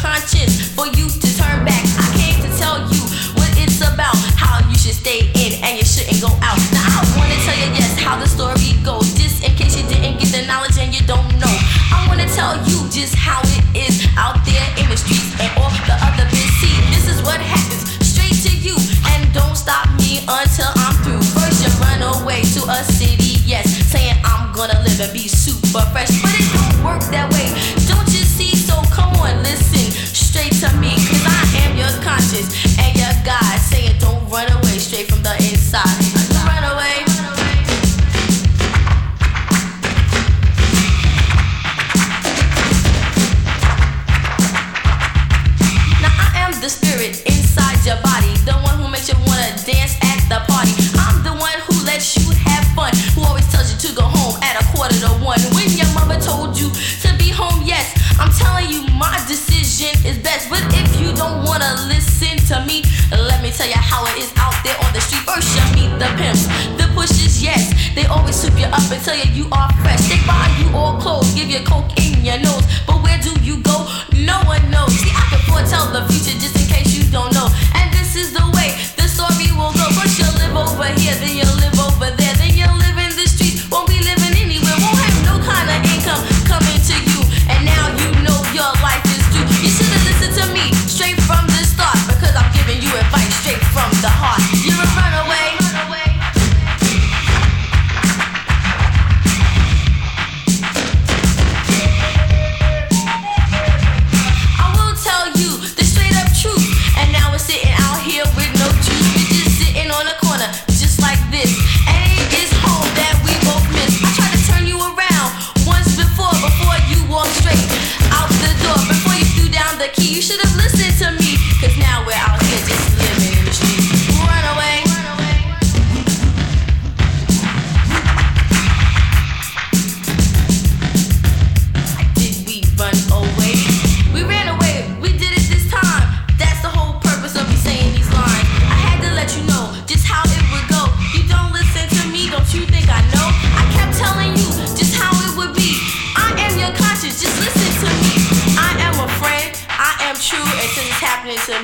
conscience for you to turn back. I came to tell you what it's about, how you should stay in and you shouldn't go out. Now I wanna tell you yes how the story goes, just in case you didn't get the knowledge and you don't know. I wanna tell you just how it is out there in the streets and off the other bitch. See, this is what happens straight to you, and don't stop me until I'm through. First you run away to a city, yes, saying I'm gonna live and be super fresh. all clothes, give your coke in your nose. But where do you go? No one knows. See, I can foretell the future just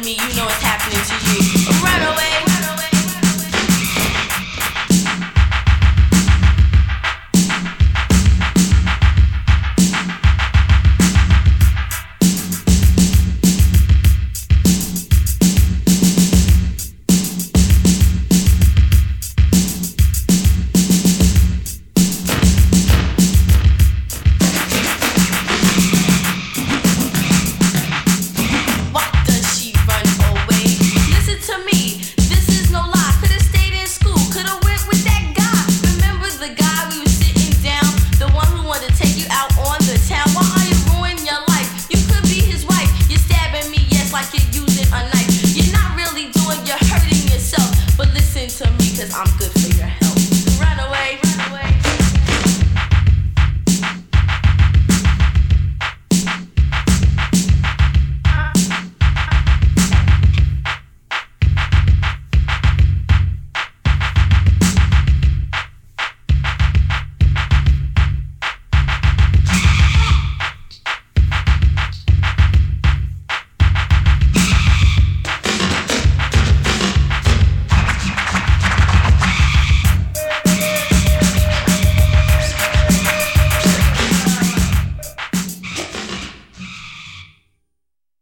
me, you know what's happening to you.